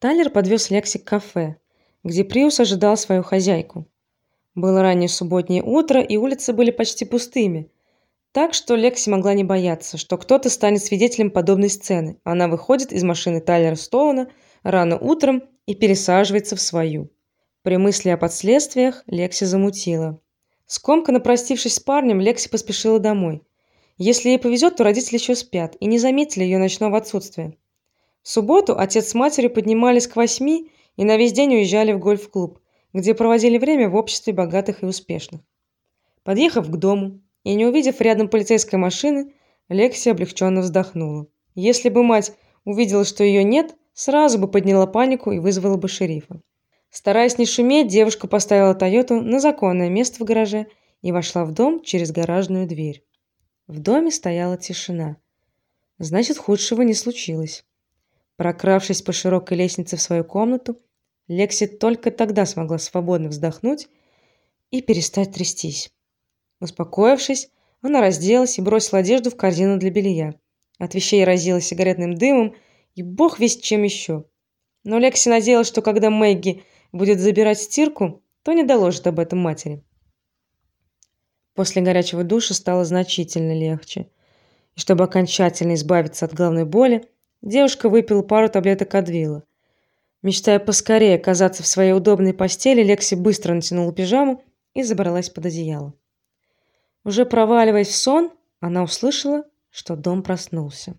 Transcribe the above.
Тайлер подвез Лекси к кафе, где Приус ожидал свою хозяйку. Было раннее субботнее утро, и улицы были почти пустыми, так что Лекси могла не бояться, что кто-то станет свидетелем подобной сцены. Она выходит из машины Тайлера Стоуна рано утром и пересаживается в свою. При мысли о последствиях Лекси замутила. Скомканно простившись с парнем, Лекси поспешила домой. Если ей повезет, то родители еще спят и не заметили ее ночного отсутствия. В субботу отец с матерью поднимались к восьми и на весь день уезжали в гольф-клуб, где проводили время в обществе богатых и успешных. Подъехав к дому и не увидев рядом полицейской машины, Лекси облегченно вздохнула. Если бы мать увидела, что ее нет, сразу бы подняла панику и вызвала бы шерифа. Стараясь не шуметь, девушка поставила Тойоту на законное место в гараже и вошла в дом через гаражную дверь. В доме стояла тишина. Значит, худшего не случилось. Прокравшись по широкой лестнице в свою комнату, Лекси только тогда смогла свободно вздохнуть и перестать трястись. Успокоившись, она разделась и бросила одежду в корзину для белья. От вещей разило сигаретным дымом и бог весть чем еще. Но Лекси надеялась, что когда Мэгги будет забирать стирку, то не доложит об этом матери. После горячего душа стало значительно легче. И чтобы окончательно избавиться от головной боли, девушка выпила пару таблеток Адвила. Мечтая поскорее оказаться в своей удобной постели, Лекси быстро натянула пижаму и забралась под одеяло. Уже проваливаясь в сон, она услышала, что дом проснулся.